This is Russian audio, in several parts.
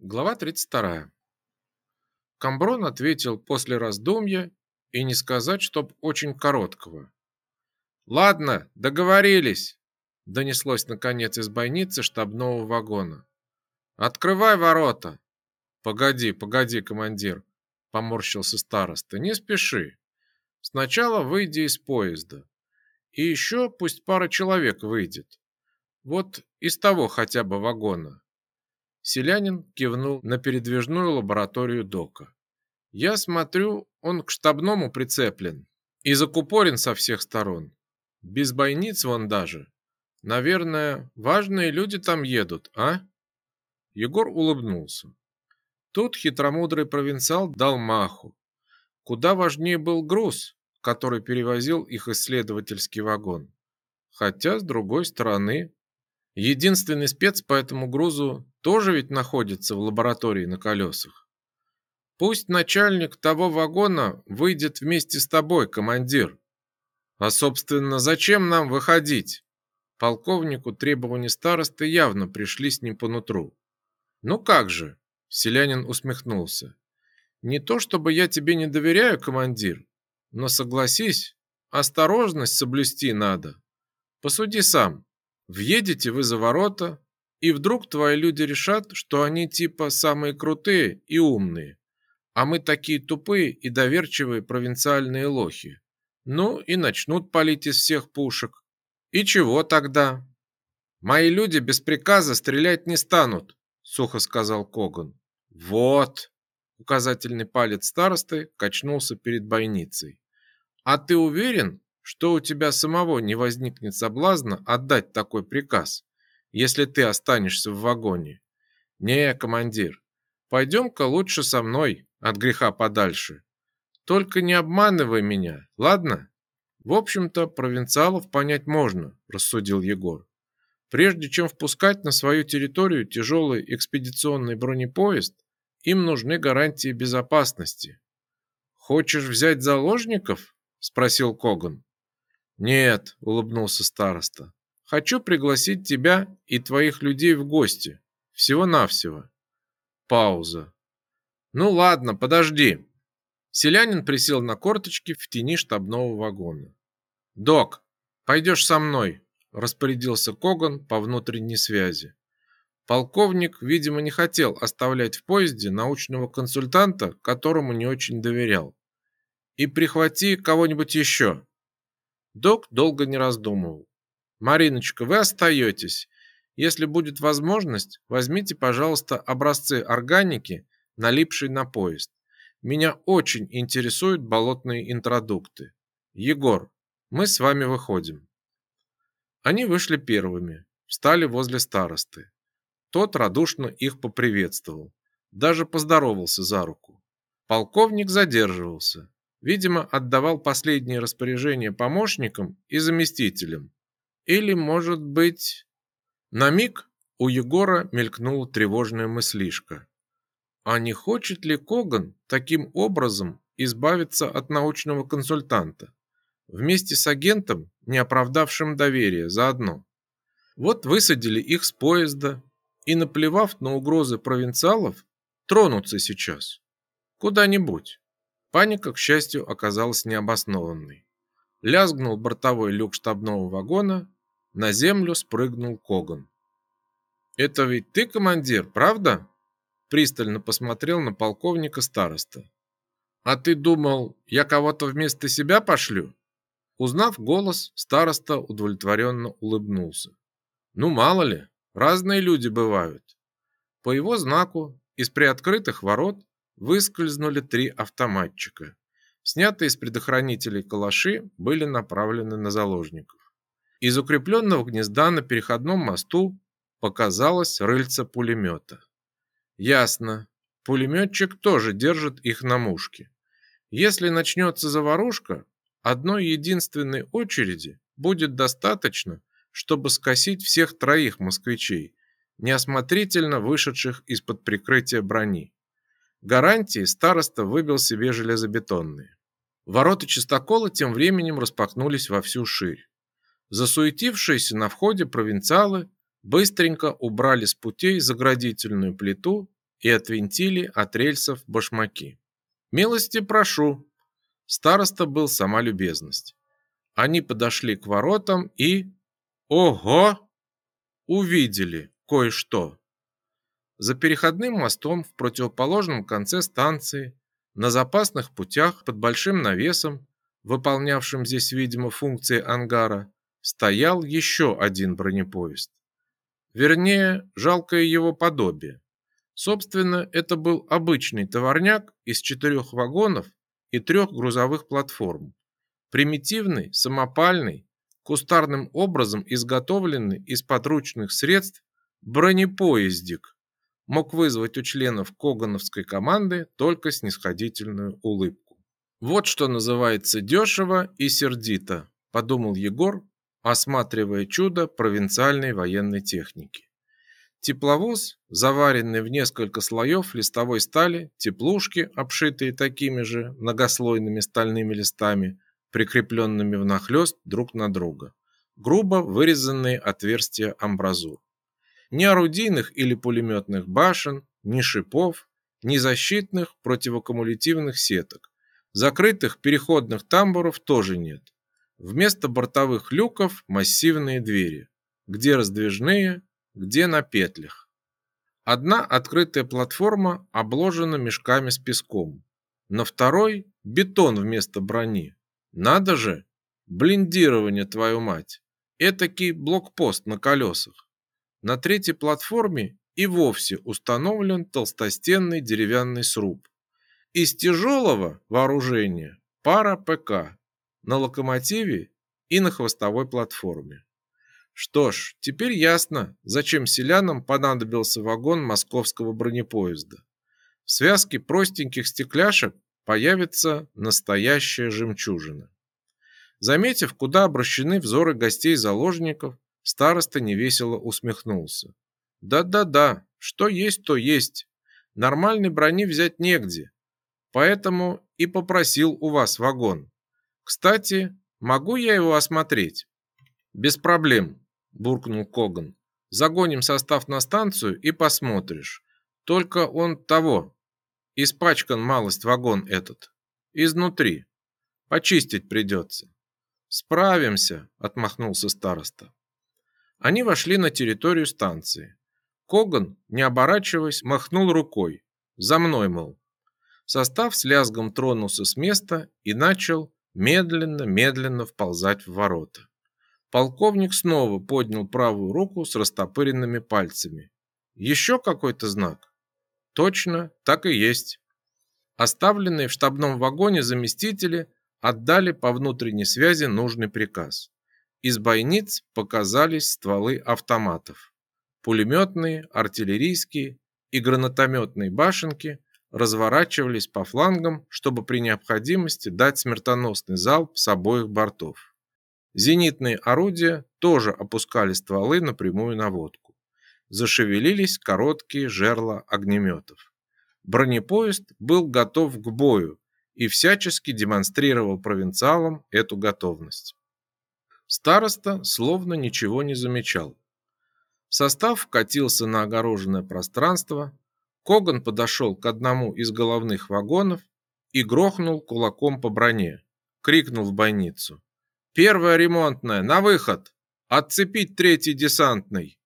Глава 32. Камброн ответил после раздумья и не сказать, чтоб очень короткого. «Ладно, договорились», — донеслось наконец из бойницы штабного вагона. «Открывай ворота!» «Погоди, погоди, командир», — поморщился староста, — «не спеши. Сначала выйди из поезда. И еще пусть пара человек выйдет. Вот из того хотя бы вагона. Селянин кивнул на передвижную лабораторию Дока. Я смотрю, он к штабному прицеплен и закупорен со всех сторон. Без бойниц вон даже. Наверное, важные люди там едут, а? Егор улыбнулся. Тут хитромудрый провинциал дал маху. Куда важнее был груз, который перевозил их исследовательский вагон. Хотя, с другой стороны, Единственный спец по этому грузу тоже ведь находится в лаборатории на колесах. Пусть начальник того вагона выйдет вместе с тобой, командир. А, собственно, зачем нам выходить? Полковнику требования старосты явно пришли с ним по нутру. Ну как же, селянин усмехнулся. Не то чтобы я тебе не доверяю, командир, но согласись, осторожность соблюсти надо. Посуди сам. Въедете вы за ворота, и вдруг твои люди решат, что они типа самые крутые и умные, а мы такие тупые и доверчивые провинциальные лохи. Ну и начнут палить из всех пушек. И чего тогда? Мои люди без приказа стрелять не станут, сухо сказал Коган. Вот. Указательный палец старосты качнулся перед бойницей. А ты уверен, что у тебя самого не возникнет соблазна отдать такой приказ, если ты останешься в вагоне. Не, командир, пойдем-ка лучше со мной от греха подальше. Только не обманывай меня, ладно? В общем-то, провинциалов понять можно, рассудил Егор. Прежде чем впускать на свою территорию тяжелый экспедиционный бронепоезд, им нужны гарантии безопасности. Хочешь взять заложников? спросил Коган. Нет, улыбнулся староста. Хочу пригласить тебя и твоих людей в гости. Всего-навсего. Пауза. Ну ладно, подожди. Селянин присел на корточки в тени штабного вагона. Док, пойдешь со мной, распорядился Коган по внутренней связи. Полковник, видимо, не хотел оставлять в поезде научного консультанта, которому не очень доверял. И прихвати кого-нибудь еще. Док долго не раздумывал. «Мариночка, вы остаетесь. Если будет возможность, возьмите, пожалуйста, образцы органики, налипшей на поезд. Меня очень интересуют болотные интродукты. Егор, мы с вами выходим». Они вышли первыми, встали возле старосты. Тот радушно их поприветствовал, даже поздоровался за руку. Полковник задерживался, Видимо, отдавал последние распоряжения помощникам и заместителям. Или, может быть... На миг у Егора мелькнула тревожная мыслишка. А не хочет ли Коган таким образом избавиться от научного консультанта? Вместе с агентом, не оправдавшим доверия, заодно. Вот высадили их с поезда и, наплевав на угрозы провинциалов, тронутся сейчас. Куда-нибудь. Паника, к счастью, оказалась необоснованной. Лязгнул бортовой люк штабного вагона, на землю спрыгнул Коган. «Это ведь ты, командир, правда?» Пристально посмотрел на полковника староста. «А ты думал, я кого-то вместо себя пошлю?» Узнав голос, староста удовлетворенно улыбнулся. «Ну, мало ли, разные люди бывают». По его знаку из приоткрытых ворот выскользнули три автоматчика. Снятые из предохранителей калаши были направлены на заложников. Из укрепленного гнезда на переходном мосту показалось рыльце пулемета. Ясно, пулеметчик тоже держит их на мушке. Если начнется заварушка, одной единственной очереди будет достаточно, чтобы скосить всех троих москвичей, неосмотрительно вышедших из-под прикрытия брони. Гарантии староста выбил себе железобетонные. Ворота чистокола тем временем распахнулись во всю ширь. Засуетившиеся на входе провинциалы быстренько убрали с путей заградительную плиту и отвинтили от рельсов башмаки. «Милости прошу!» Староста был сама любезность. Они подошли к воротам и... Ого! Увидели кое-что. За переходным мостом в противоположном конце станции, на запасных путях под большим навесом, выполнявшим здесь, видимо, функции ангара, стоял еще один бронепоезд. Вернее, жалкое его подобие. Собственно, это был обычный товарняк из четырех вагонов и трех грузовых платформ. Примитивный, самопальный, кустарным образом изготовленный из подручных средств бронепоездик мог вызвать у членов Когановской команды только снисходительную улыбку. Вот что называется дешево и сердито, подумал Егор, осматривая чудо провинциальной военной техники. Тепловоз, заваренный в несколько слоев листовой стали, теплушки, обшитые такими же многослойными стальными листами, прикрепленными внахлёст друг на друга, грубо вырезанные отверстия амбразур. Ни орудийных или пулеметных башен, ни шипов, ни защитных противокумулятивных сеток. Закрытых переходных тамбуров тоже нет. Вместо бортовых люков массивные двери, где раздвижные, где на петлях. Одна открытая платформа обложена мешками с песком. На второй бетон вместо брони. Надо же, блиндирование, твою мать. Этакий блокпост на колесах. На третьей платформе и вовсе установлен толстостенный деревянный сруб. Из тяжелого вооружения пара ПК на локомотиве и на хвостовой платформе. Что ж, теперь ясно, зачем селянам понадобился вагон московского бронепоезда. В связке простеньких стекляшек появится настоящая жемчужина. Заметив, куда обращены взоры гостей-заложников, староста невесело усмехнулся. Да-да-да, что есть, то есть. Нормальной брони взять негде. Поэтому и попросил у вас вагон. Кстати, могу я его осмотреть? Без проблем, буркнул Коган. Загоним состав на станцию и посмотришь. Только он того. Испачкан малость вагон этот. Изнутри. Почистить придется. Справимся, отмахнулся староста. Они вошли на территорию станции. Коган, не оборачиваясь, махнул рукой. За мной, мол. Состав с лязгом тронулся с места и начал медленно-медленно вползать в ворота. Полковник снова поднял правую руку с растопыренными пальцами. Еще какой-то знак? Точно, так и есть. Оставленные в штабном вагоне заместители отдали по внутренней связи нужный приказ. Из бойниц показались стволы автоматов. Пулеметные, артиллерийские и гранатометные башенки разворачивались по флангам, чтобы при необходимости дать смертоносный залп с обоих бортов. Зенитные орудия тоже опускали стволы на прямую наводку. Зашевелились короткие жерла огнеметов. Бронепоезд был готов к бою и всячески демонстрировал провинциалам эту готовность. Староста словно ничего не замечал. Состав катился на огороженное пространство. Коган подошел к одному из головных вагонов и грохнул кулаком по броне. Крикнул в бойницу. Первая ремонтная, на выход! Отцепить третий десантный!»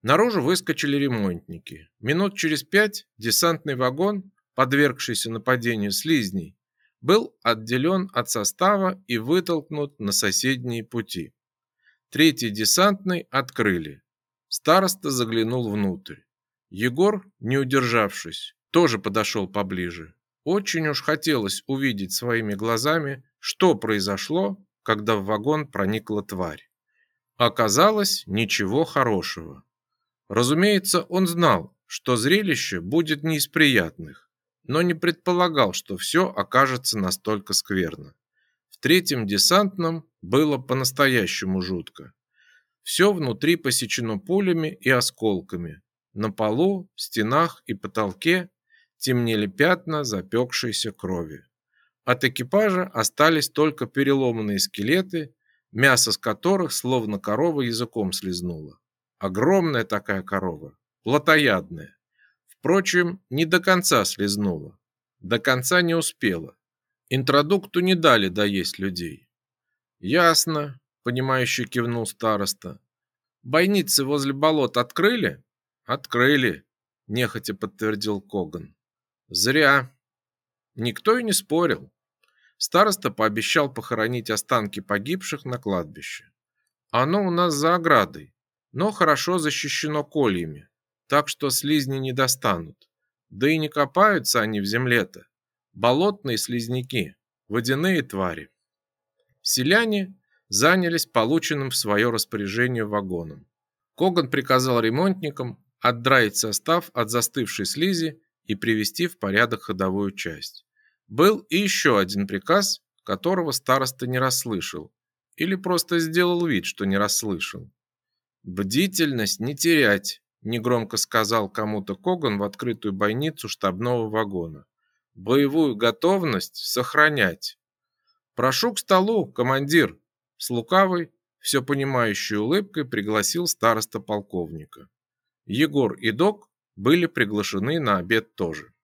Наружу выскочили ремонтники. Минут через пять десантный вагон, подвергшийся нападению слизней, был отделен от состава и вытолкнут на соседние пути. Третий десантный открыли. Староста заглянул внутрь. Егор, не удержавшись, тоже подошел поближе. Очень уж хотелось увидеть своими глазами, что произошло когда в вагон проникла тварь. Оказалось, ничего хорошего. Разумеется, он знал, что зрелище будет не из приятных, но не предполагал, что все окажется настолько скверно. В третьем десантном было по-настоящему жутко. Все внутри посечено пулями и осколками. На полу, стенах и потолке темнели пятна запекшейся крови. От экипажа остались только переломанные скелеты, мясо с которых словно корова языком слезнула. Огромная такая корова, плотоядная. Впрочем, не до конца слезнула. До конца не успела. Интродукту не дали доесть людей. Ясно, понимающе кивнул староста. Бойницы возле болот открыли? Открыли, нехотя подтвердил Коган. Зря. Никто и не спорил. Староста пообещал похоронить останки погибших на кладбище. Оно у нас за оградой, но хорошо защищено кольями, так что слизни не достанут. Да и не копаются они в земле-то. Болотные слизняки, водяные твари. Селяне занялись полученным в свое распоряжение вагоном. Коган приказал ремонтникам отдраить состав от застывшей слизи и привести в порядок ходовую часть. Был и еще один приказ, которого староста не расслышал или просто сделал вид, что не расслышал. «Бдительность не терять», – негромко сказал кому-то Коган в открытую бойницу штабного вагона. «Боевую готовность сохранять». «Прошу к столу, командир», с лукавой, все понимающей улыбкой пригласил староста полковника. Егор и Док были приглашены на обед тоже.